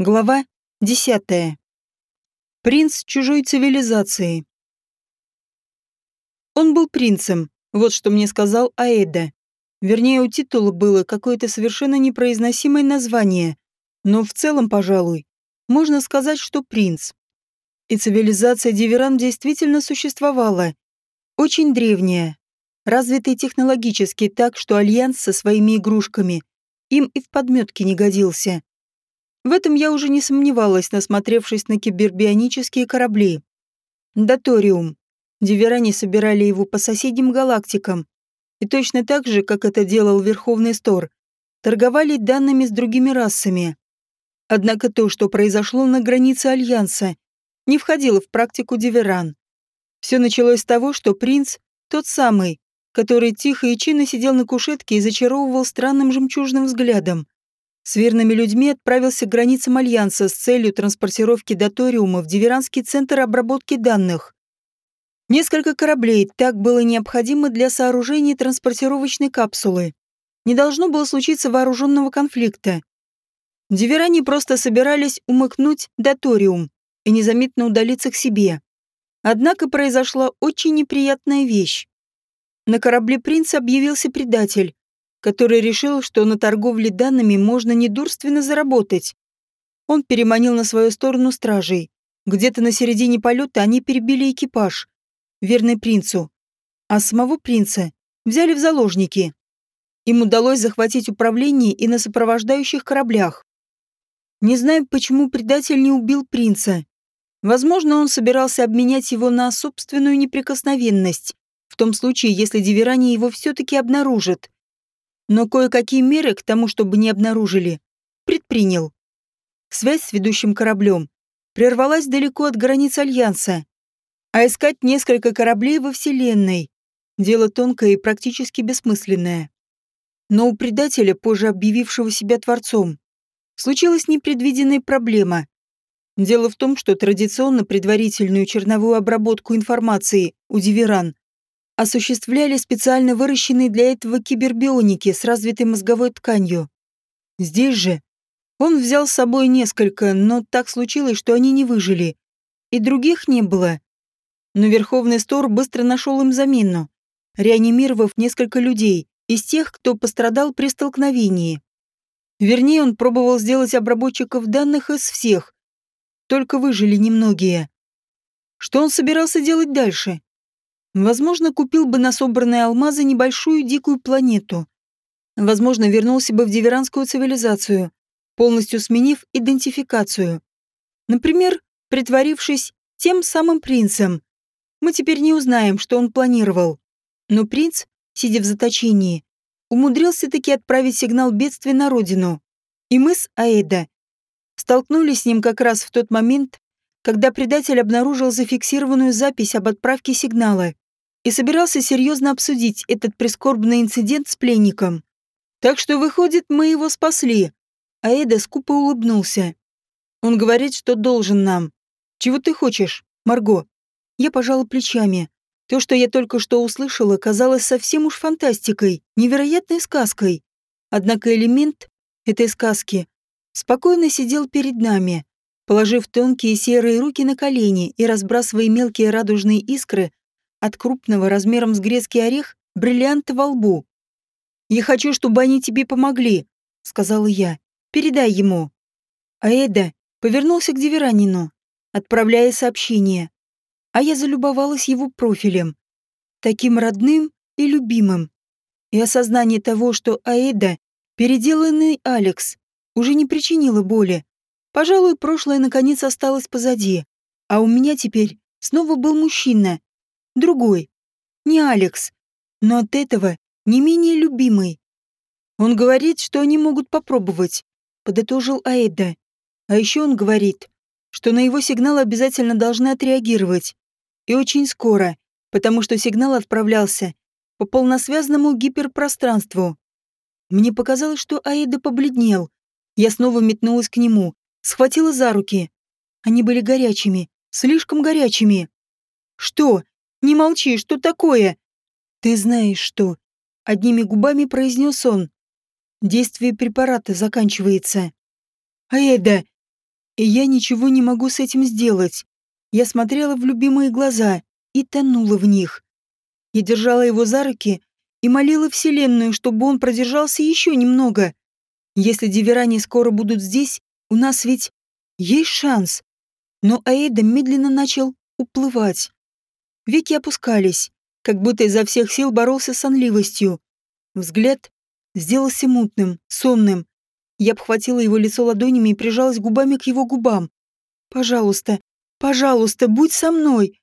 Глава 10. Принц чужой цивилизации. Он был принцем, вот что мне сказал Аэда. Вернее, у титула было какое-то совершенно непроизносимое название, но в целом, пожалуй, можно сказать, что принц. И цивилизация Диверан действительно существовала. Очень древняя, развитая технологически так, что Альянс со своими игрушками им и в подметке не годился. В этом я уже не сомневалась, насмотревшись на кибербионические корабли. Доториум. Диверане собирали его по соседним галактикам. И точно так же, как это делал Верховный Стор, торговали данными с другими расами. Однако то, что произошло на границе Альянса, не входило в практику Диверан. Все началось с того, что принц, тот самый, который тихо и чинно сидел на кушетке и зачаровывал странным жемчужным взглядом, с верными людьми отправился к границам Альянса с целью транспортировки доториума в Диверанский центр обработки данных. Несколько кораблей так было необходимо для сооружения транспортировочной капсулы. Не должно было случиться вооруженного конфликта. Диверане просто собирались умыкнуть доториум и незаметно удалиться к себе. Однако произошла очень неприятная вещь. На корабле принца объявился предатель, который решил, что на торговле данными можно недурственно заработать. Он переманил на свою сторону стражей. Где-то на середине полета они перебили экипаж, верный принцу. А самого принца взяли в заложники. Им удалось захватить управление и на сопровождающих кораблях. Не знаю, почему предатель не убил принца. Возможно, он собирался обменять его на собственную неприкосновенность, в том случае, если Диверани его все-таки обнаружат но кое-какие меры к тому, чтобы не обнаружили, предпринял. Связь с ведущим кораблем прервалась далеко от границ Альянса, а искать несколько кораблей во Вселенной – дело тонкое и практически бессмысленное. Но у предателя, позже объявившего себя Творцом, случилась непредвиденная проблема. Дело в том, что традиционно предварительную черновую обработку информации у Диверан осуществляли специально выращенные для этого кибербионики с развитой мозговой тканью. Здесь же он взял с собой несколько, но так случилось, что они не выжили. И других не было. Но Верховный Стор быстро нашел им замену, реанимировав несколько людей из тех, кто пострадал при столкновении. Вернее, он пробовал сделать обработчиков данных из всех, только выжили немногие. Что он собирался делать дальше? Возможно, купил бы на собранные алмазы небольшую дикую планету. Возможно, вернулся бы в диверанскую цивилизацию, полностью сменив идентификацию. Например, притворившись тем самым принцем. Мы теперь не узнаем, что он планировал. Но принц, сидя в заточении, умудрился таки отправить сигнал бедствия на родину. И мы с Аэда столкнулись с ним как раз в тот момент, когда предатель обнаружил зафиксированную запись об отправке сигнала и собирался серьезно обсудить этот прискорбный инцидент с пленником. Так что, выходит, мы его спасли. А Эда скупо улыбнулся. Он говорит, что должен нам. Чего ты хочешь, Марго? Я пожала плечами. То, что я только что услышала, казалось совсем уж фантастикой, невероятной сказкой. Однако элемент этой сказки спокойно сидел перед нами, положив тонкие серые руки на колени и разбрасывая мелкие радужные искры от крупного размером с грецкий орех бриллианта во лбу. «Я хочу, чтобы они тебе помогли», — сказала я. «Передай ему». А Эда повернулся к Диверанину, отправляя сообщение. А я залюбовалась его профилем. Таким родным и любимым. И осознание того, что Аэда, переделанный Алекс, уже не причинила боли. Пожалуй, прошлое наконец осталось позади. А у меня теперь снова был мужчина, Другой. Не Алекс. Но от этого не менее любимый. Он говорит, что они могут попробовать, подытожил Аэда. А еще он говорит, что на его сигнал обязательно должны отреагировать. И очень скоро, потому что сигнал отправлялся по полносвязному гиперпространству. Мне показалось, что Аэда побледнел. Я снова метнулась к нему, схватила за руки. Они были горячими, слишком горячими. «Что?» Не молчи, что такое?» «Ты знаешь, что...» — одними губами произнес он. «Действие препарата заканчивается». «Эда!» И я ничего не могу с этим сделать. Я смотрела в любимые глаза и тонула в них. Я держала его за руки и молила Вселенную, чтобы он продержался еще немного. Если диверани скоро будут здесь, у нас ведь есть шанс. Но Аэда медленно начал уплывать. Веки опускались, как будто изо всех сил боролся с сонливостью. Взгляд сделался мутным, сонным. Я обхватила его лицо ладонями и прижалась губами к его губам. «Пожалуйста, пожалуйста, будь со мной!»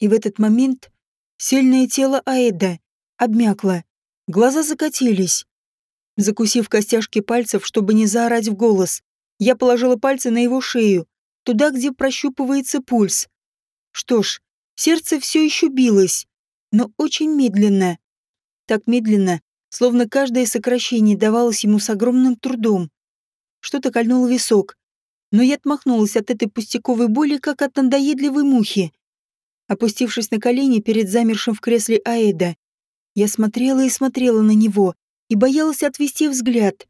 И в этот момент сильное тело Аэда обмякло, глаза закатились. Закусив костяшки пальцев, чтобы не заорать в голос, я положила пальцы на его шею, туда, где прощупывается пульс. Что ж, сердце все еще билось, но очень медленно. Так медленно, словно каждое сокращение давалось ему с огромным трудом. Что-то кольнуло висок, но я отмахнулась от этой пустяковой боли, как от надоедливой мухи. Опустившись на колени перед замершим в кресле Аэда, я смотрела и смотрела на него и боялась отвести взгляд.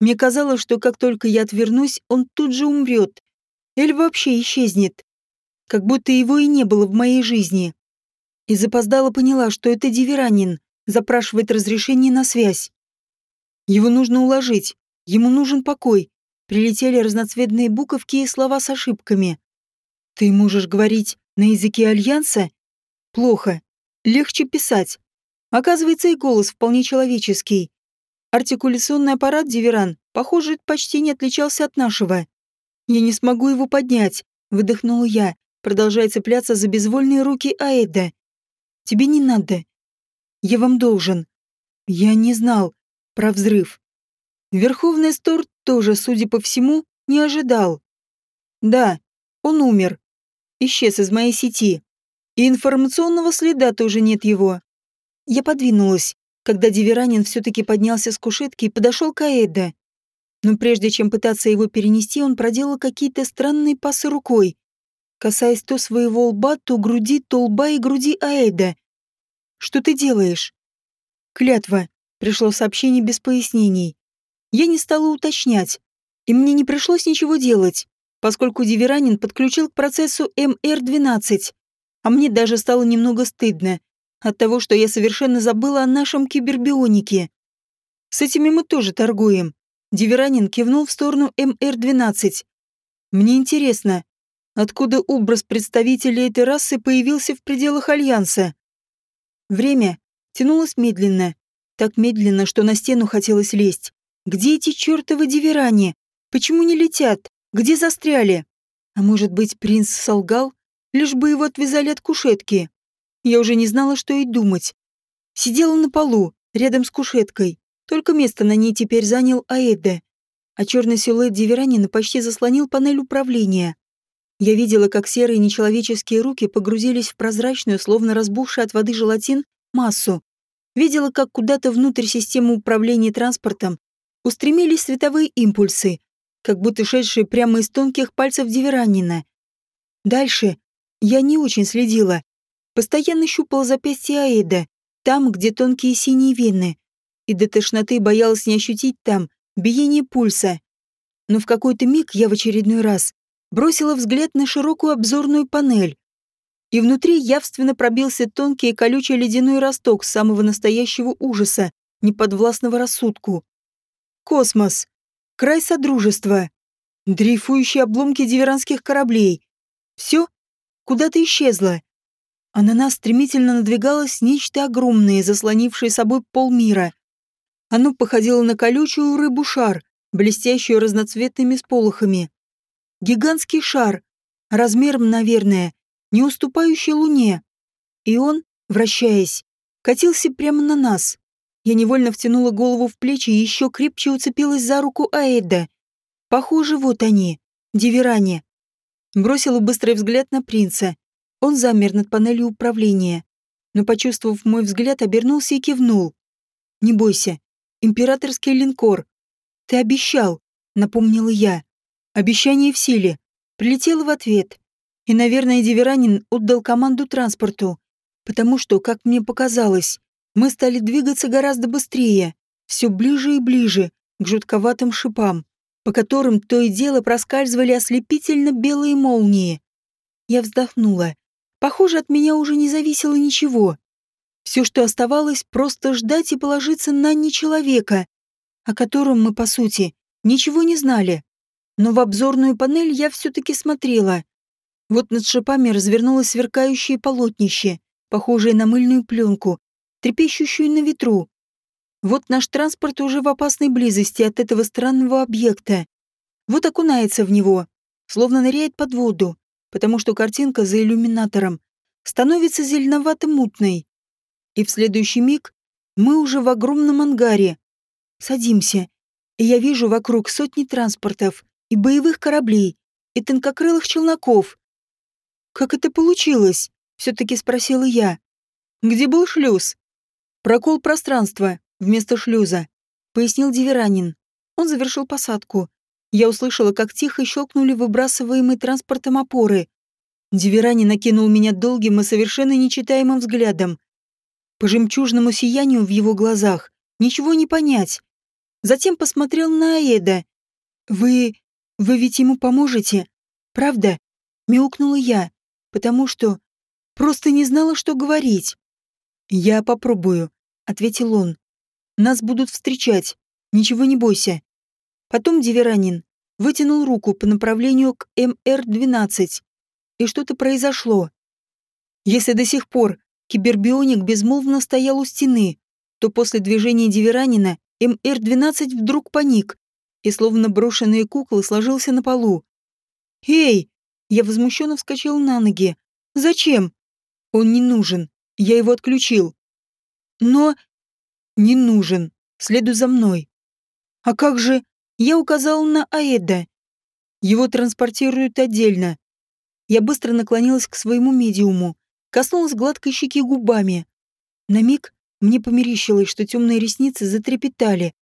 Мне казалось, что как только я отвернусь, он тут же умрет. Или вообще исчезнет. Как будто его и не было в моей жизни. И запоздала поняла, что это Диверанин, запрашивает разрешение на связь. Его нужно уложить, ему нужен покой. Прилетели разноцветные буковки и слова с ошибками. Ты можешь говорить на языке Альянса? Плохо. Легче писать. Оказывается, и голос вполне человеческий. Артикуляционный аппарат Диверан, похоже, почти не отличался от нашего. Я не смогу его поднять, выдохнула я, продолжая цепляться за безвольные руки Аэда. Тебе не надо. Я вам должен. Я не знал про взрыв. Верховный Стор тоже, судя по всему, не ожидал. Да, он умер. Исчез из моей сети. И информационного следа тоже нет его. Я подвинулась, когда Диверанин все-таки поднялся с кушетки и подошел к Аэда. Но прежде чем пытаться его перенести, он проделал какие-то странные пасы рукой, касаясь то своего лба, то груди, то лба и груди Аэда. Что ты делаешь?» «Клятва», — пришло сообщение без пояснений. Я не стала уточнять, и мне не пришлось ничего делать, поскольку Диверанин подключил к процессу МР-12, а мне даже стало немного стыдно от того, что я совершенно забыла о нашем кибербионике. С этими мы тоже торгуем. Диверанин кивнул в сторону МР-12. Мне интересно, откуда образ представителей этой расы появился в пределах Альянса? Время тянулось медленно, так медленно, что на стену хотелось лезть. Где эти чертовы диверани? Почему не летят? Где застряли? А может быть, принц солгал? Лишь бы его отвязали от кушетки. Я уже не знала, что и думать. Сидела на полу, рядом с кушеткой. Только место на ней теперь занял Аэда. А черный силуэт Диверанина почти заслонил панель управления. Я видела, как серые нечеловеческие руки погрузились в прозрачную, словно разбухшую от воды желатин, массу. Видела, как куда-то внутрь системы управления транспортом устремились световые импульсы, как будто шедшие прямо из тонких пальцев Диверанина. Дальше я не очень следила. Постоянно щупала запястье Аэда, там, где тонкие синие вены, и до тошноты боялась не ощутить там биение пульса. Но в какой-то миг я в очередной раз бросила взгляд на широкую обзорную панель. И внутри явственно пробился тонкий и колючий ледяной росток самого настоящего ужаса, неподвластного рассудку. Космос. Край Содружества. Дрейфующие обломки диверанских кораблей. Все куда-то исчезло. А на нас стремительно надвигалось нечто огромное, заслонившее собой полмира. Оно походило на колючую рыбу-шар, блестящую разноцветными сполохами. Гигантский шар, размером, наверное, не уступающий Луне. И он, вращаясь, катился прямо на нас. Я невольно втянула голову в плечи и еще крепче уцепилась за руку Аэда. Похоже, вот они, диверане. Бросила быстрый взгляд на принца. Он замер над панелью управления, но, почувствовав мой взгляд, обернулся и кивнул. «Не бойся, императорский линкор. Ты обещал», — напомнила я. Обещание в силе. Прилетело в ответ. И, наверное, Диверанин отдал команду транспорту, потому что, как мне показалось, мы стали двигаться гораздо быстрее, все ближе и ближе к жутковатым шипам. по которым то и дело проскальзывали ослепительно белые молнии. Я вздохнула. Похоже, от меня уже не зависело ничего. Все, что оставалось, просто ждать и положиться на нечеловека, о котором мы, по сути, ничего не знали. Но в обзорную панель я все-таки смотрела. Вот над шипами развернулось сверкающее полотнище, похожее на мыльную пленку, трепещущую на ветру. Вот наш транспорт уже в опасной близости от этого странного объекта. Вот окунается в него, словно ныряет под воду, потому что картинка за иллюминатором становится зеленовато-мутной. И в следующий миг мы уже в огромном ангаре. Садимся, и я вижу вокруг сотни транспортов и боевых кораблей, и тонкокрылых челноков. «Как это получилось?» — все-таки спросила я. «Где был шлюз?» «Прокол пространства вместо шлюза», — пояснил Диверанин. Он завершил посадку. Я услышала, как тихо щелкнули выбрасываемые транспортом опоры. Диверанин накинул меня долгим и совершенно нечитаемым взглядом. По жемчужному сиянию в его глазах ничего не понять. Затем посмотрел на Аэда. «Вы... вы ведь ему поможете? Правда?» Мяукнула я, потому что просто не знала, что говорить. «Я попробую», — ответил он. «Нас будут встречать. Ничего не бойся». Потом Диверанин вытянул руку по направлению к МР-12. И что-то произошло. Если до сих пор кибербионик безмолвно стоял у стены, то после движения Диверанина МР-12 вдруг паник и, словно брошенные куклы, сложился на полу. «Эй!» Я возмущенно вскочил на ноги. «Зачем?» «Он не нужен. Я его отключил». «Но...» «Не нужен. Следуй за мной». «А как же...» Я указал на Аэда. «Его транспортируют отдельно». Я быстро наклонилась к своему медиуму, коснулась гладкой щеки губами. На миг мне померещилось, что темные ресницы затрепетали,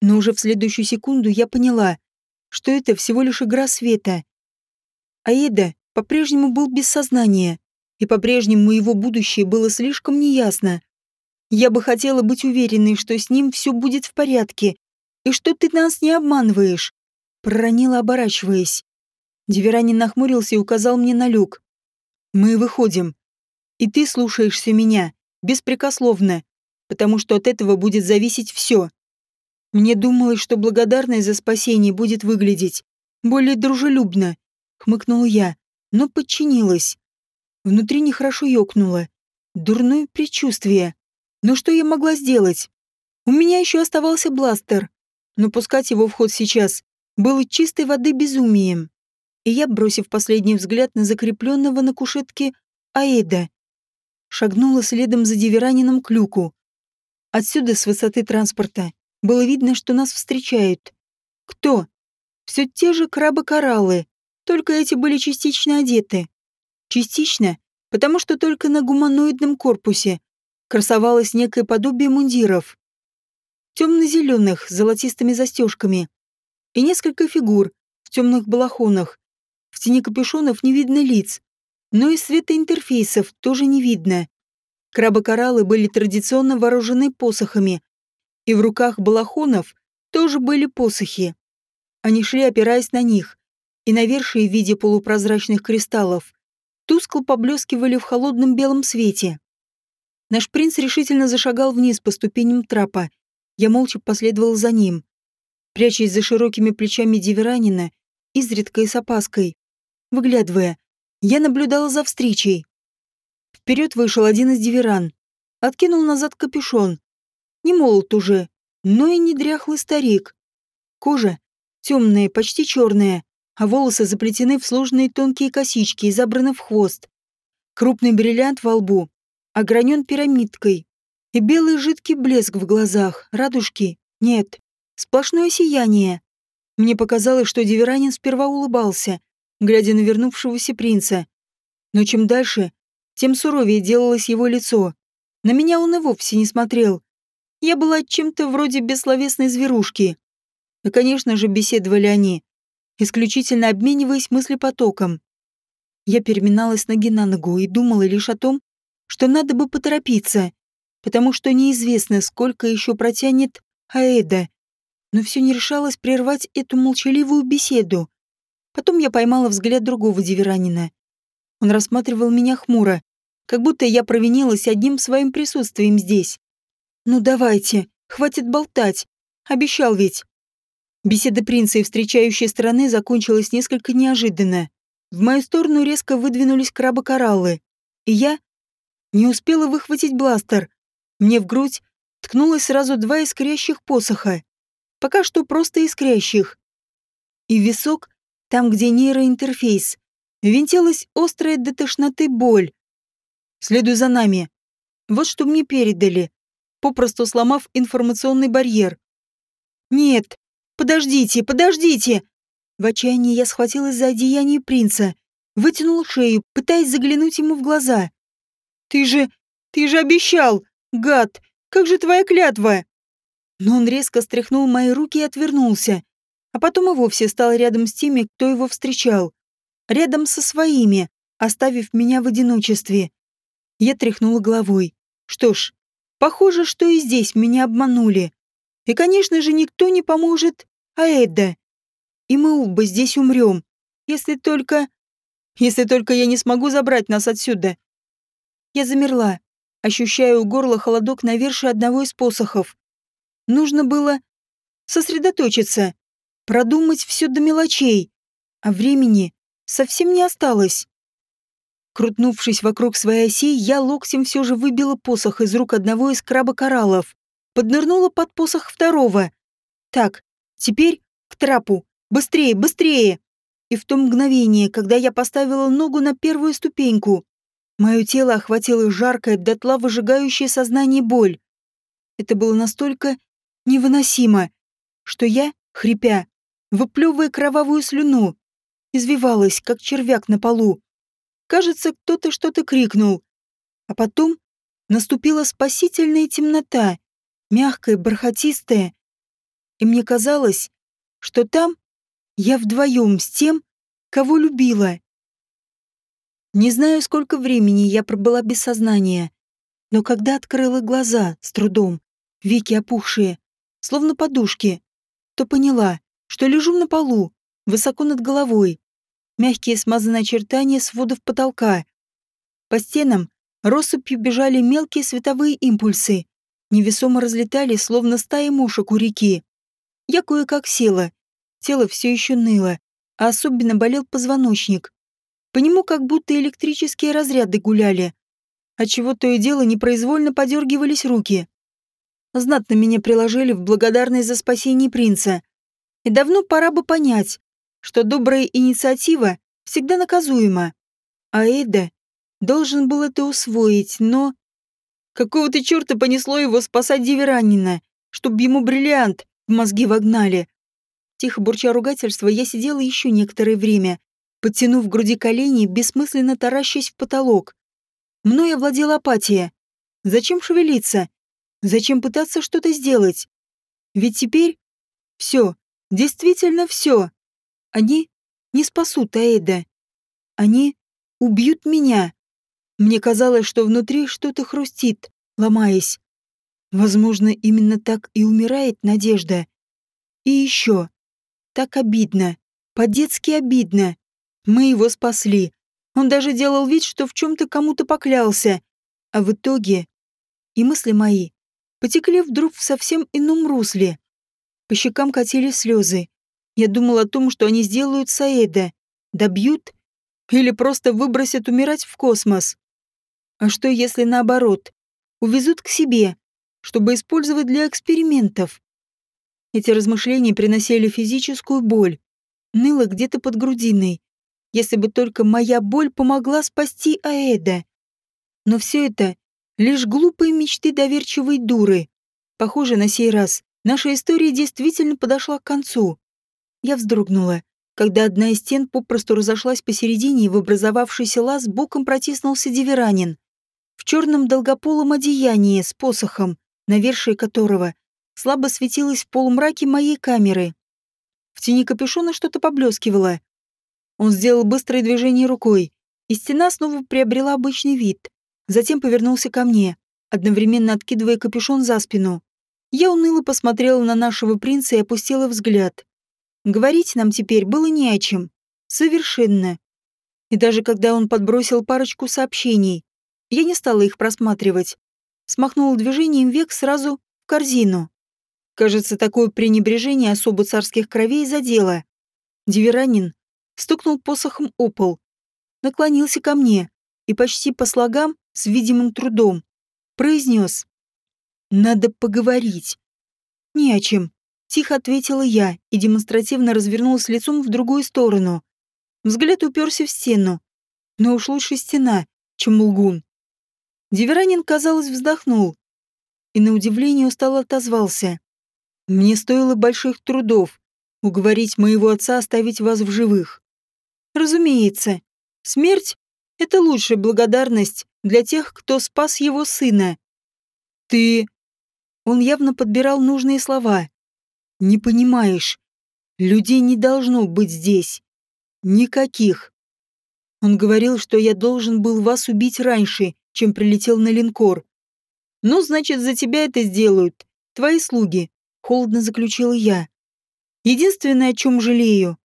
но уже в следующую секунду я поняла, что это всего лишь игра света. Аэда по-прежнему был без сознания, и по-прежнему его будущее было слишком неясно. Я бы хотела быть уверенной, что с ним все будет в порядке, и что ты нас не обманываешь», — проронила, оборачиваясь. Диверанин нахмурился и указал мне на люк. «Мы выходим. И ты слушаешься меня, беспрекословно, потому что от этого будет зависеть все. Мне думалось, что благодарность за спасение будет выглядеть более дружелюбно, хмыкнул я, но подчинилась. Внутри нехорошо ёкнуло. Дурное предчувствие. Но что я могла сделать? У меня еще оставался бластер, но пускать его в ход сейчас было чистой воды безумием. И я, бросив последний взгляд на закрепленного на кушетке Аэда, шагнула следом за Диверанином к люку. Отсюда, с высоты транспорта, было видно, что нас встречают. Кто? Все те же крабы-кораллы, только эти были частично одеты. Частично, потому что только на гуманоидном корпусе красовалось некое подобие мундиров. Темно-зеленых, с золотистыми застежками. И несколько фигур в темных балахонах. В тени капюшонов не видно лиц, но и света интерфейсов тоже не видно. Крабы-кораллы были традиционно вооружены посохами, и в руках балахонов тоже были посохи. Они шли, опираясь на них, и навершие в виде полупрозрачных кристаллов тускло поблескивали в холодном белом свете. Наш принц решительно зашагал вниз по ступеням трапа. Я молча последовал за ним, прячась за широкими плечами Диверанина, изредка и с опаской. Выглядывая, я наблюдала за встречей. Вперед вышел один из диверан. Откинул назад капюшон. Не молод уже, но и не дряхлый старик. Кожа темная, почти черная, а волосы заплетены в сложные тонкие косички и забраны в хвост. Крупный бриллиант во лбу, огранен пирамидкой. И белый жидкий блеск в глазах, радужки нет. Сплошное сияние. Мне показалось, что Диверанин сперва улыбался, глядя на вернувшегося принца. Но чем дальше, тем суровее делалось его лицо. На меня он и вовсе не смотрел. Я была чем-то вроде бессловесной зверушки. И, конечно же, беседовали они, исключительно обмениваясь мыслепотоком. Я переминалась ноги на ногу и думала лишь о том, что надо бы поторопиться, потому что неизвестно, сколько еще протянет Аэда. но все не решалось прервать эту молчаливую беседу. Потом я поймала взгляд другого диверанина. Он рассматривал меня хмуро, как будто я провинилась одним своим присутствием здесь. «Ну давайте, хватит болтать. Обещал ведь». Беседа принца и встречающей стороны закончилась несколько неожиданно. В мою сторону резко выдвинулись крабы-кораллы, и я не успела выхватить бластер. Мне в грудь ткнулось сразу два искрящих посоха. Пока что просто искрящих. И висок, там, где нейроинтерфейс, винтилась острая до тошноты боль. Следуй за нами. Вот что мне передали, попросту сломав информационный барьер. Нет, подождите, подождите! В отчаянии я схватилась за одеяние принца, вытянула шею, пытаясь заглянуть ему в глаза. «Ты же... ты же обещал! Гад! Как же твоя клятва?» Но он резко стряхнул мои руки и отвернулся, а потом и вовсе стал рядом с теми, кто его встречал. Рядом со своими, оставив меня в одиночестве. Я тряхнула головой. Что ж, похоже, что и здесь меня обманули. И, конечно же, никто не поможет Аэда и мы оба здесь умрем. Если только... Если только я не смогу забрать нас отсюда. Я замерла, ощущая у горла холодок на верше одного из посохов. Нужно было сосредоточиться, продумать все до мелочей, а времени совсем не осталось. Крутнувшись вокруг своей оси, я локтем все же выбила посох из рук одного из краба-кораллов, поднырнула под посох второго. Так, теперь к трапу. Быстрее, быстрее! И в то мгновение, когда я поставила ногу на первую ступеньку, мое тело охватило жаркое, дотла выжигающее сознание боль. Это было настолько невыносимо, что я, хрипя, выплевывая кровавую слюну, извивалась, как червяк на полу. Кажется, кто-то что-то крикнул. А потом наступила спасительная темнота, мягкая, бархатистая. И мне казалось, что там я вдвоем с тем, кого любила. Не знаю, сколько времени я пробыла без сознания, но когда открыла глаза с трудом, веки опухшие, словно подушки, то поняла, что лежу на полу, высоко над головой. Мягкие смазанные очертания сводов потолка. По стенам россыпью бежали мелкие световые импульсы, невесомо разлетали, словно стаи мушек у реки. Я кое-как села, Тело все еще ныло, а особенно болел позвоночник. По нему как будто электрические разряды гуляли, отчего то и дело непроизвольно подергивались руки. Знатно меня приложили в благодарность за спасение принца. И давно пора бы понять, что добрая инициатива всегда наказуема. А Эда должен был это усвоить, но... Какого-то черта понесло его спасать Диверанина, чтобы ему бриллиант в мозги вогнали. Тихо бурча ругательства, я сидела еще некоторое время, подтянув в груди колени, бессмысленно таращась в потолок. Мной овладела апатия. Зачем шевелиться? Зачем пытаться что-то сделать? Ведь теперь все, действительно все. Они не спасут Аэда. Они убьют меня. Мне казалось, что внутри что-то хрустит, ломаясь. Возможно, именно так и умирает надежда. И еще. Так обидно. По-детски обидно. Мы его спасли. Он даже делал вид, что в чем-то кому-то поклялся. А в итоге... И мысли мои потекли вдруг в совсем ином русле. По щекам катились слезы. Я думал о том, что они сделают Саэда. Добьют? Или просто выбросят умирать в космос? А что, если наоборот? Увезут к себе, чтобы использовать для экспериментов? Эти размышления приносили физическую боль. Ныло где-то под грудиной. Если бы только моя боль помогла спасти Аэда. Но все это лишь глупые мечты доверчивой дуры. Похоже, на сей раз наша история действительно подошла к концу. Я вздрогнула, когда одна из стен попросту разошлась посередине и в образовавшийся лаз боком протиснулся диверанин. В черном долгополом одеянии с посохом, навершие которого слабо светилась в полумраке моей камеры. В тени капюшона что-то поблескивало. Он сделал быстрое движение рукой, и стена снова приобрела обычный вид. Затем повернулся ко мне, одновременно откидывая капюшон за спину. Я уныло посмотрела на нашего принца и опустила взгляд. Говорить нам теперь было не о чем. Совершенно. И даже когда он подбросил парочку сообщений, я не стала их просматривать. Смахнула движением век сразу в корзину. Кажется, такое пренебрежение особо царских кровей задело. Диверанин стукнул посохом о пол, наклонился ко мне и почти по слогам, с видимым трудом, произнес «Надо поговорить». «Не о чем», — тихо ответила я и демонстративно развернулась лицом в другую сторону. Взгляд уперся в стену, но уж лучше стена, чем лгун. Диверанин, казалось, вздохнул и на удивление устало отозвался. Мне стоило больших трудов уговорить моего отца оставить вас в живых. Разумеется, смерть — это лучшая благодарность для тех, кто спас его сына. Ты... Он явно подбирал нужные слова. Не понимаешь, людей не должно быть здесь. Никаких. Он говорил, что я должен был вас убить раньше, чем прилетел на линкор. Ну, значит, за тебя это сделают. Твои слуги холодно заключила я. Единственное, о чем жалею,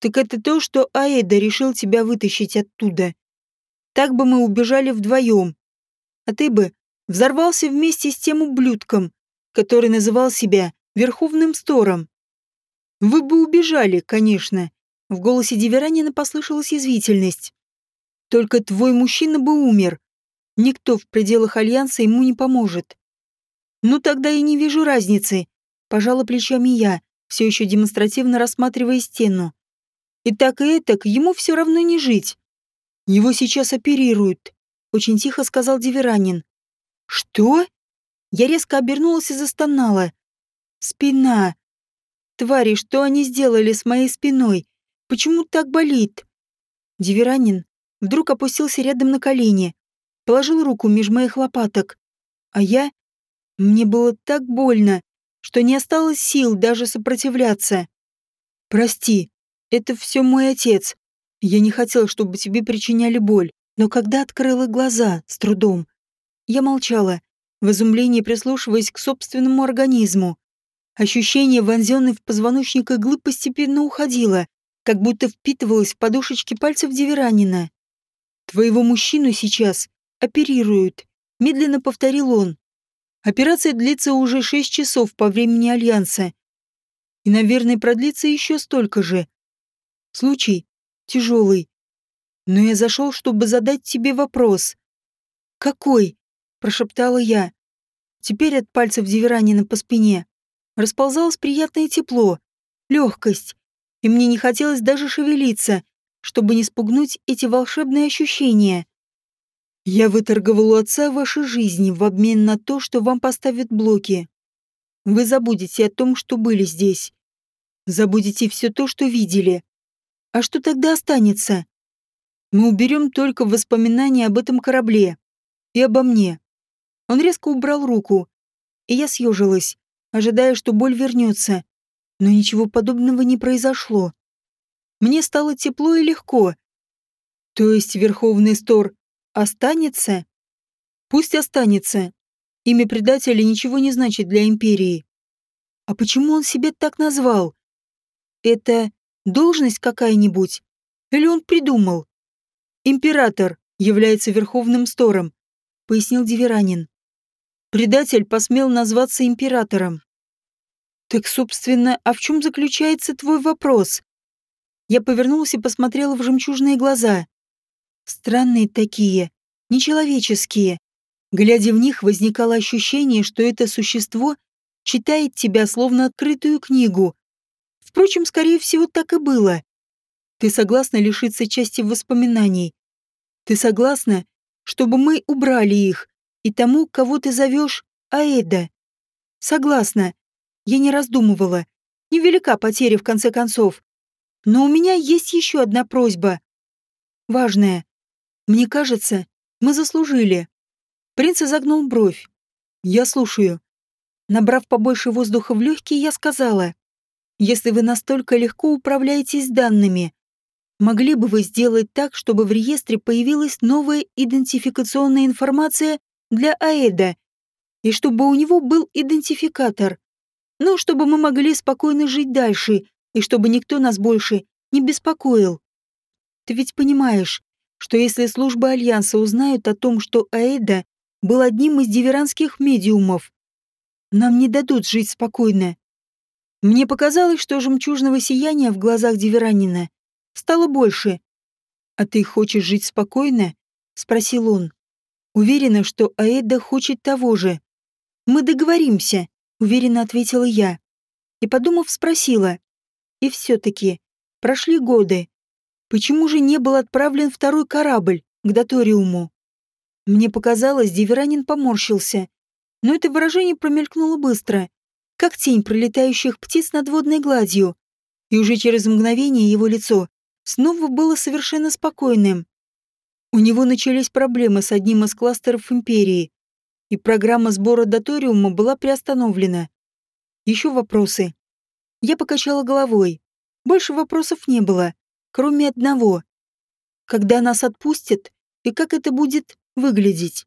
так это то, что Аэда решил тебя вытащить оттуда. Так бы мы убежали вдвоем. А ты бы взорвался вместе с тем ублюдком, который называл себя Верховным Стором. Вы бы убежали, конечно. В голосе Диверанина послышалась язвительность. Только твой мужчина бы умер. Никто в пределах Альянса ему не поможет. Ну тогда и не вижу разницы, Пожала плечами я, все еще демонстративно рассматривая стену. И так и этак ему все равно не жить. Его сейчас оперируют, очень тихо сказал Диверанин. Что? Я резко обернулась и застонала. Спина. Твари, что они сделали с моей спиной? Почему так болит? Диверанин вдруг опустился рядом на колени, положил руку меж моих лопаток. А я... Мне было так больно, что не осталось сил даже сопротивляться. «Прости, это все мой отец. Я не хотел, чтобы тебе причиняли боль, но когда открыла глаза, с трудом, я молчала, в изумлении прислушиваясь к собственному организму. Ощущение, вонзенной в позвоночник иглы, постепенно уходило, как будто впитывалось в подушечки пальцев Диверанина. «Твоего мужчину сейчас оперируют», — медленно повторил он. Операция длится уже шесть часов по времени Альянса. И, наверное, продлится еще столько же. Случай тяжелый. Но я зашел, чтобы задать тебе вопрос. «Какой?» – прошептала я. Теперь от пальцев Диверанина по спине расползалось приятное тепло, легкость, и мне не хотелось даже шевелиться, чтобы не спугнуть эти волшебные ощущения. Я выторговал у отца ваши жизни в обмен на то, что вам поставят блоки. Вы забудете о том, что были здесь. Забудете все то, что видели. А что тогда останется? Мы уберем только воспоминания об этом корабле и обо мне. Он резко убрал руку, и я съежилась, ожидая, что боль вернется. Но ничего подобного не произошло. Мне стало тепло и легко. То есть Верховный Стор Останется? Пусть останется. Имя предателя ничего не значит для Империи. А почему он себя так назвал? Это должность какая-нибудь? Или он придумал? Император является верховным стором, пояснил Диверанин. Предатель посмел назваться императором. Так, собственно, а в чем заключается твой вопрос? Я повернулась и посмотрела в жемчужные глаза. Странные такие, нечеловеческие. Глядя в них, возникало ощущение, что это существо читает тебя словно открытую книгу. Впрочем, скорее всего, так и было. Ты согласна лишиться части воспоминаний? Ты согласна, чтобы мы убрали их и тому, кого ты зовешь, Аэда? Согласна. Я не раздумывала. Невелика потеря, в конце концов. Но у меня есть еще одна просьба. Важная. Мне кажется, мы заслужили. Принц изогнул бровь. Я слушаю. Набрав побольше воздуха в легкие, я сказала. Если вы настолько легко управляетесь данными, могли бы вы сделать так, чтобы в реестре появилась новая идентификационная информация для Аэда? и чтобы у него был идентификатор. Ну, чтобы мы могли спокойно жить дальше, и чтобы никто нас больше не беспокоил. Ты ведь понимаешь, что если службы Альянса узнают о том, что Аэда был одним из диверанских медиумов, нам не дадут жить спокойно. Мне показалось, что жемчужного сияния в глазах Диверанина стало больше. «А ты хочешь жить спокойно?» — спросил он. Уверена, что Аэда хочет того же. «Мы договоримся», — уверенно ответила я. И, подумав, спросила. «И все-таки, прошли годы. Почему же не был отправлен второй корабль к Доториуму?» Мне показалось, Диверанин поморщился. Но это выражение промелькнуло быстро, как тень пролетающих птиц над водной гладью. И уже через мгновение его лицо снова было совершенно спокойным. У него начались проблемы с одним из кластеров Империи, и программа сбора доториума была приостановлена. Еще вопросы. Я покачала головой. Больше вопросов не было, кроме одного. Когда нас отпустят и как это будет выглядеть?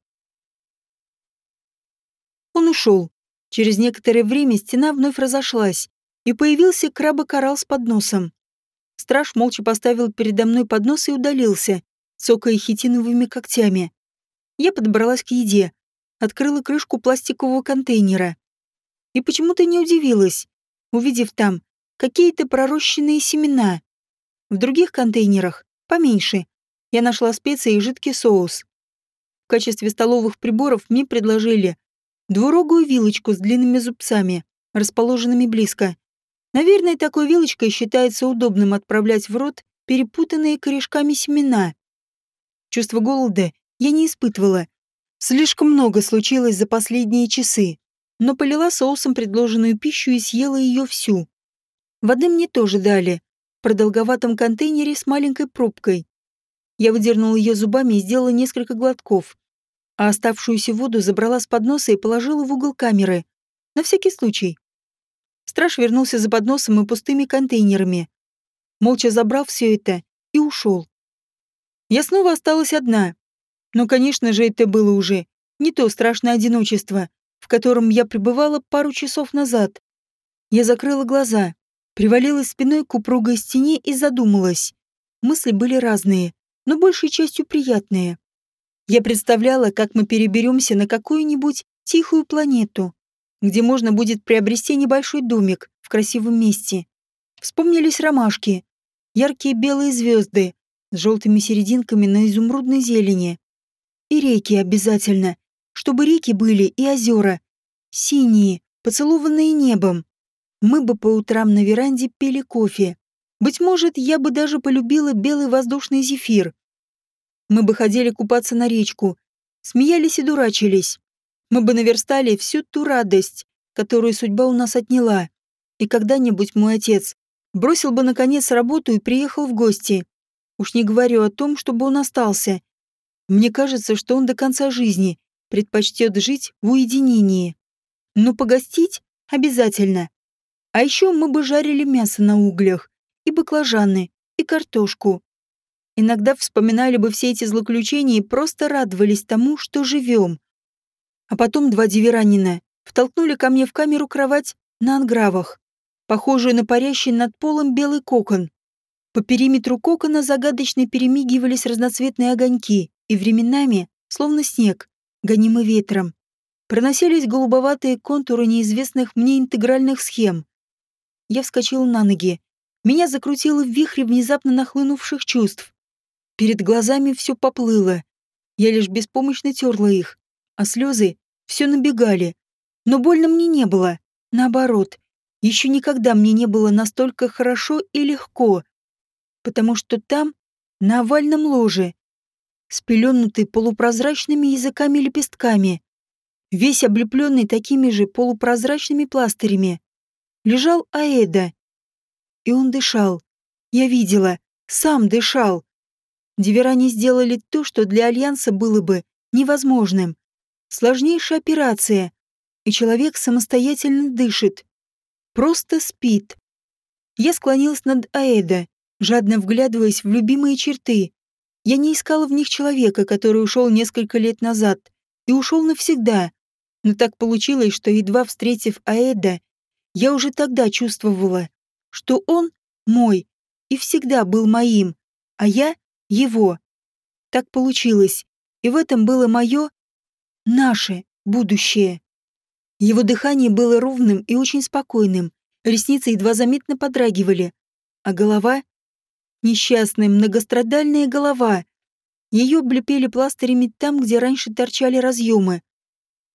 Он ушел. Через некоторое время стена вновь разошлась, и появился крабокоралл с подносом. Страж молча поставил передо мной поднос и удалился, цокая хитиновыми когтями. Я подобралась к еде, открыла крышку пластикового контейнера. И почему-то не удивилась, увидев там какие-то пророщенные семена. В других контейнерах, поменьше, я нашла специи и жидкий соус. В качестве столовых приборов мне предложили двурогую вилочку с длинными зубцами, расположенными близко. Наверное, такой вилочкой считается удобным отправлять в рот перепутанные корешками семена. Чувство голода я не испытывала. Слишком много случилось за последние часы, но полила соусом предложенную пищу и съела ее всю. Воды мне тоже дали, в продолговатом контейнере с маленькой пробкой. Я выдернула ее зубами и сделала несколько глотков, а оставшуюся воду забрала с подноса и положила в угол камеры. На всякий случай. Страж вернулся за подносом и пустыми контейнерами. Молча забрал все это и ушел. Я снова осталась одна. Но, конечно же, это было уже не то страшное одиночество, в котором я пребывала пару часов назад. Я закрыла глаза, привалилась спиной к упругой стене и задумалась. Мысли были разные, но большей частью приятные. Я представляла, как мы переберемся на какую-нибудь тихую планету, где можно будет приобрести небольшой домик в красивом месте. Вспомнились ромашки, яркие белые звезды с желтыми серединками на изумрудной зелени. И реки обязательно, чтобы реки были и озера, синие, поцелованные небом. Мы бы по утрам на веранде пили кофе. Быть может, я бы даже полюбила белый воздушный зефир. Мы бы ходили купаться на речку, смеялись и дурачились мы бы наверстали всю ту радость, которую судьба у нас отняла. И когда-нибудь мой отец бросил бы наконец работу и приехал в гости. Уж не говорю о том, чтобы он остался. Мне кажется, что он до конца жизни предпочтет жить в уединении. Но погостить обязательно. А еще мы бы жарили мясо на углях, и баклажаны, и картошку. Иногда вспоминали бы все эти злоключения и просто радовались тому, что живем. А потом два диверанина втолкнули ко мне в камеру кровать на ангравах, похожую на парящий над полом белый кокон. По периметру кокона загадочно перемигивались разноцветные огоньки, и временами, словно снег, гонимый ветром, проносились голубоватые контуры неизвестных мне интегральных схем. Я вскочила на ноги. Меня закрутило в вихре внезапно нахлынувших чувств. Перед глазами все поплыло. Я лишь беспомощно терла их, а слезы все набегали. Но больно мне не было. Наоборот, еще никогда мне не было настолько хорошо и легко. Потому что там, на овальном ложе, спеленутый полупрозрачными языками-лепестками, весь облепленный такими же полупрозрачными пластырями, лежал Аэда. И он дышал. Я видела, сам дышал. Диверане сделали то, что для Альянса было бы невозможным. Сложнейшая операция, и человек самостоятельно дышит. Просто спит. Я склонилась над Аэда, жадно вглядываясь в любимые черты. Я не искала в них человека, который ушел несколько лет назад и ушел навсегда. Но так получилось, что едва встретив Аэда, я уже тогда чувствовала, что он мой и всегда был моим, а я его. Так получилось, и в этом было мое, наше будущее. Его дыхание было ровным и очень спокойным, ресницы едва заметно подрагивали, а голова — несчастная, многострадальная голова. Ее облепили пластырями там, где раньше торчали разъемы.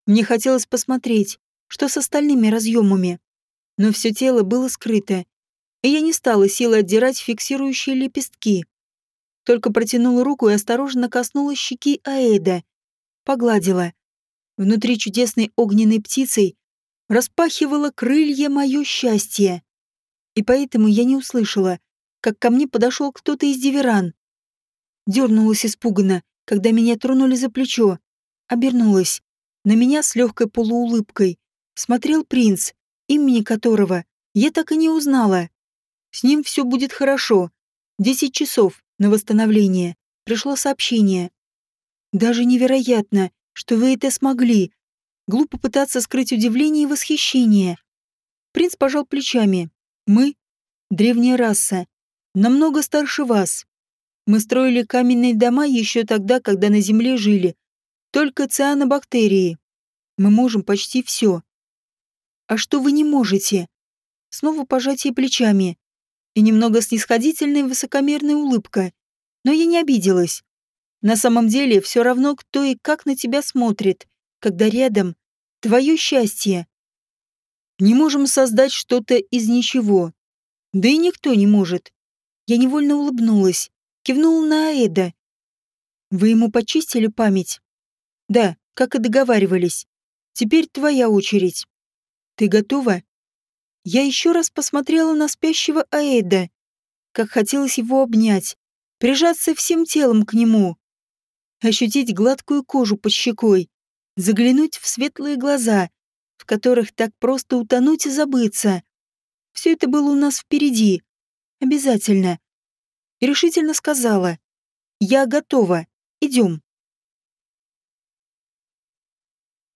Мне хотелось посмотреть, что с остальными разъемами. Но все тело было скрыто, и я не стала силой отдирать фиксирующие лепестки. Только протянула руку и осторожно коснулась щеки Аэда. Погладила. Внутри чудесной огненной птицей распахивало крылья мое счастье. И поэтому я не услышала, как ко мне подошел кто-то из диверан. Дернулась испуганно, когда меня тронули за плечо. Обернулась. На меня с легкой полуулыбкой смотрел принц, имени которого я так и не узнала. С ним все будет хорошо. Десять часов на восстановление. Пришло сообщение. Даже невероятно, что вы это смогли. Глупо пытаться скрыть удивление и восхищение. Принц пожал плечами. Мы — древняя раса. Намного старше вас. Мы строили каменные дома еще тогда, когда на Земле жили. Только цианобактерии. Мы можем почти все. А что вы не можете? Снова пожатие плечами и немного снисходительная высокомерная улыбка. Но я не обиделась. На самом деле, все равно, кто и как на тебя смотрит, когда рядом твое счастье. Не можем создать что-то из ничего. Да и никто не может. Я невольно улыбнулась, кивнула на Аэда. Вы ему почистили память? Да, как и договаривались. Теперь твоя очередь. Ты готова? Я еще раз посмотрела на спящего Аэда. Как хотелось его обнять, прижаться всем телом к нему, ощутить гладкую кожу под щекой, заглянуть в светлые глаза, в которых так просто утонуть и забыться. Все это было у нас впереди. Обязательно. И решительно сказала. «Я готова. Идем».